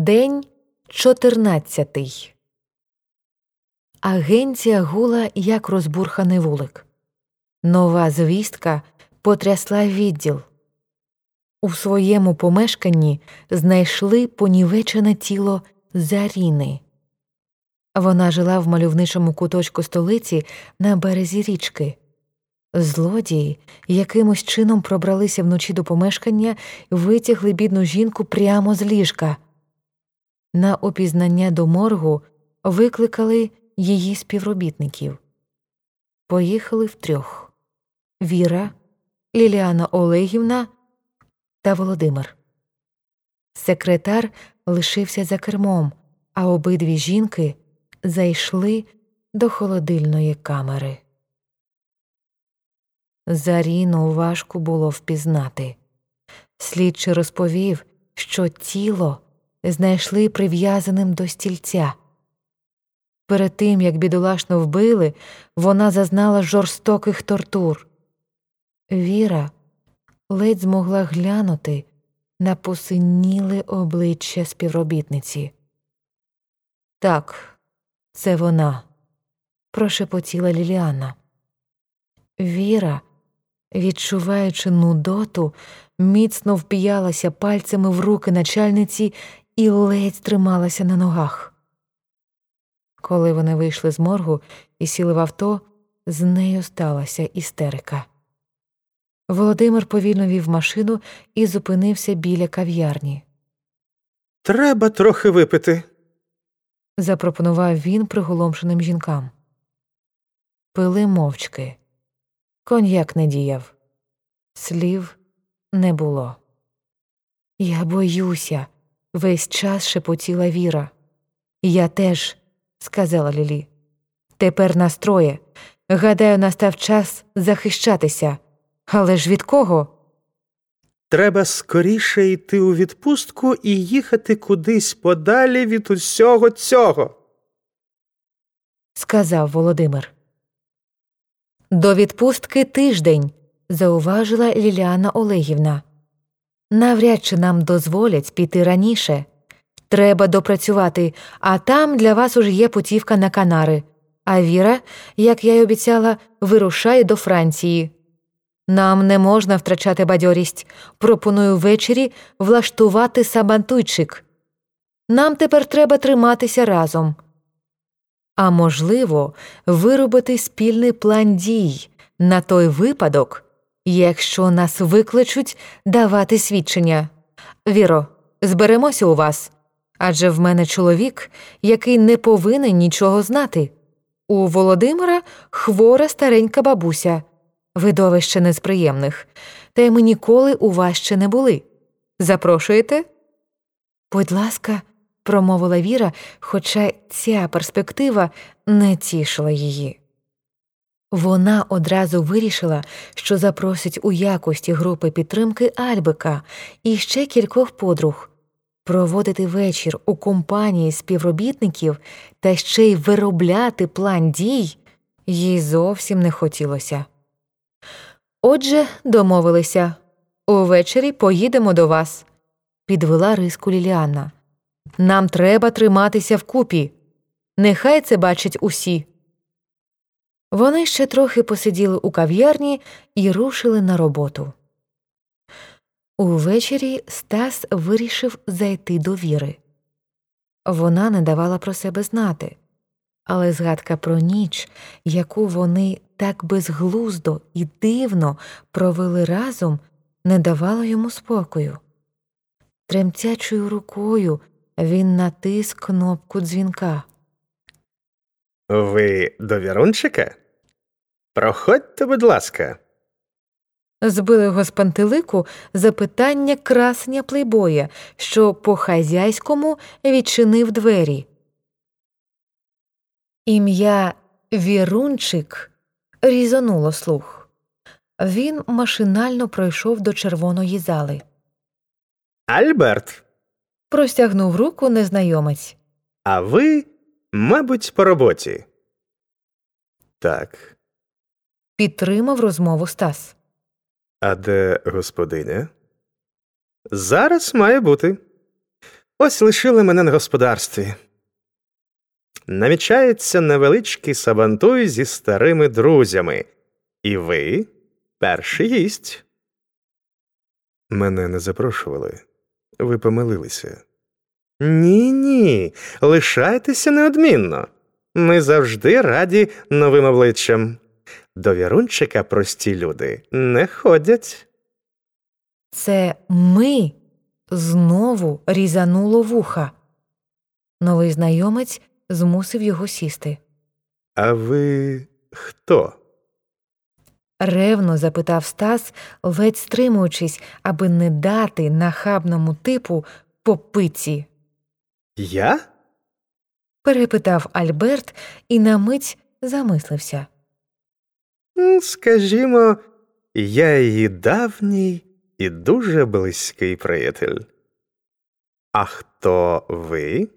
День чотирнадцятий. Агенція гула як розбурханий вулик. Нова звістка потрясла відділ. У своєму помешканні знайшли понівечене тіло Заріни. Вона жила в мальовничому куточку столиці на березі річки. Злодії якимось чином пробралися вночі до помешкання витягли бідну жінку прямо з ліжка. На опізнання до моргу викликали її співробітників. Поїхали втрьох Віра, Ліліана Олегівна та Володимир. Секретар лишився за кермом, а обидві жінки зайшли до холодильної камери. Заріну важко було впізнати. Слідчий розповів, що тіло знайшли прив'язаним до стільця. Перед тим, як бідолашно вбили, вона зазнала жорстоких тортур. Віра ледь змогла глянути на посиніле обличчя співробітниці. Так, це вона, прошепотіла Ліліана. Віра, відчуваючи нудоту, міцно впіялася пальцями в руки начальниці і ледь трималася на ногах. Коли вони вийшли з моргу і сіли в авто, з нею сталася істерика. Володимир повільно вів машину і зупинився біля кав'ярні. Треба трохи випити. запропонував він приголомшеним жінкам. Пили мовчки. Коньяк не діяв, слів не було. Я боюся, весь час шепотіла Віра. Я теж, сказала Лілі. Тепер настроє. Гадаю, настав час захищатися. Але ж від кого? Треба скоріше йти у відпустку і їхати кудись подалі від усього цього. сказав Володимир. До відпустки тиждень, зауважила Ліліана Олегівна. Навряд чи нам дозволять піти раніше. Треба допрацювати, а там для вас уже є путівка на Канари. А Віра, як я й обіцяла, вирушає до Франції. Нам не можна втрачати бадьорість. Пропоную ввечері влаштувати сабантуйчик. Нам тепер треба триматися разом. А можливо, виробити спільний план дій на той випадок, якщо нас викличуть давати свідчення. Віро, зберемося у вас. Адже в мене чоловік, який не повинен нічого знати. У Володимира хвора старенька бабуся, видовище не з приємних, та й ми ніколи у вас ще не були. Запрошуєте? Будь ласка, промовила Віра, хоча ця перспектива не тішила її. Вона одразу вирішила, що запросить у якості групи підтримки Альбика і ще кількох подруг. Проводити вечір у компанії співробітників та ще й виробляти план дій їй зовсім не хотілося. Отже, домовилися увечері поїдемо до вас, підвела риску Ліліана. Нам треба триматися вкупі. Нехай це бачать усі. Вони ще трохи посиділи у кав'ярні і рушили на роботу. Увечері Стас вирішив зайти до Віри. Вона не давала про себе знати, але згадка про ніч, яку вони так безглуздо і дивно провели разом, не давала йому спокою. Тремтячою рукою він натис кнопку дзвінка. Ви до Вірунчика? Проходьте, будь ласка. Збили його з пантелику запитання красення плейбоя, що по хазяйському відчинив двері. Ім'я Вірунчик різонуло слух. Він машинально пройшов до червоної зали. Альберт, Простягнув руку незнайомець. а ви, мабуть, по роботі. Так. Підтримав розмову Стас. А де господиня? Зараз має бути. ось лишили мене на господарстві. Намічається невеличкий сабантуй зі старими друзями. І ви перший гість. Мене не запрошували. Ви помилилися. Ні, ні. Лишайтеся неодмінно. Ми завжди раді новим обличчям. До вірунчика прості люди не ходять. Це ми знову різануло вуха. Новий знайомець змусив його сісти. А ви хто? Ревно запитав Стас, ледь стримуючись, аби не дати нахабному типу по пиці. Я? Перепитав Альберт і на мить замислився. Скажімо, я її давній і дуже близький приятель. А хто ви?